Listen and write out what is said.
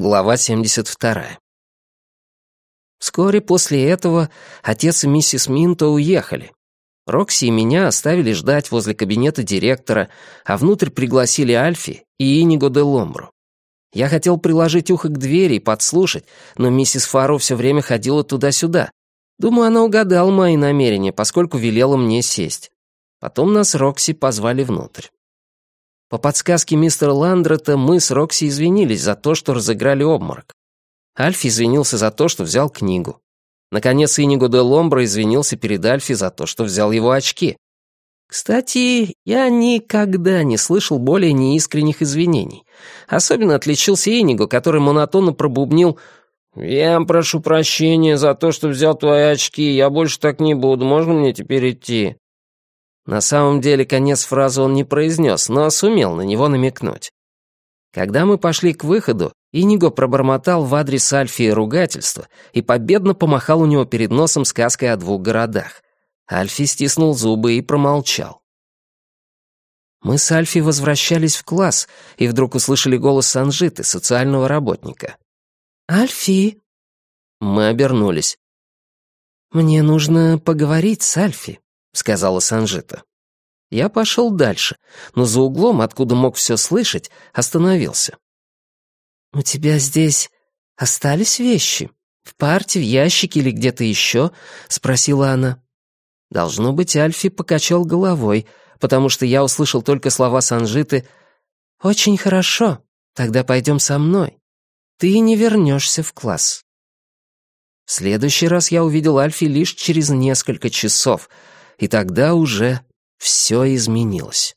Глава 72. Вскоре после этого отец и миссис Минто уехали. Рокси и меня оставили ждать возле кабинета директора, а внутрь пригласили Альфи и Иниго де Ломбру. Я хотел приложить ухо к двери и подслушать, но миссис Фаро все время ходила туда-сюда. Думаю, она угадала мои намерения, поскольку велела мне сесть. Потом нас Рокси позвали внутрь. По подсказке мистера Ландрета мы с Рокси извинились за то, что разыграли обморок. Альфи извинился за то, что взял книгу. Наконец, Иниго де Ломбро извинился перед Альфи за то, что взял его очки. Кстати, я никогда не слышал более неискренних извинений. Особенно отличился Иниго, который монотонно пробубнил «Я прошу прощения за то, что взял твои очки, я больше так не буду, можно мне теперь идти?» На самом деле конец фразы он не произнес, но сумел на него намекнуть. Когда мы пошли к выходу, Иниго пробормотал в адрес Альфи ругательство и победно помахал у него перед носом сказкой о двух городах. Альфи стиснул зубы и промолчал. Мы с Альфи возвращались в класс и вдруг услышали голос Санжиты, социального работника. «Альфи!» Мы обернулись. «Мне нужно поговорить с Альфи», — сказала Санжита. Я пошел дальше, но за углом, откуда мог все слышать, остановился. «У тебя здесь остались вещи? В парте, в ящике или где-то еще?» — спросила она. Должно быть, Альфи покачал головой, потому что я услышал только слова Санжиты «Очень хорошо, тогда пойдем со мной. Ты не вернешься в класс». В следующий раз я увидел Альфи лишь через несколько часов — и тогда уже все изменилось.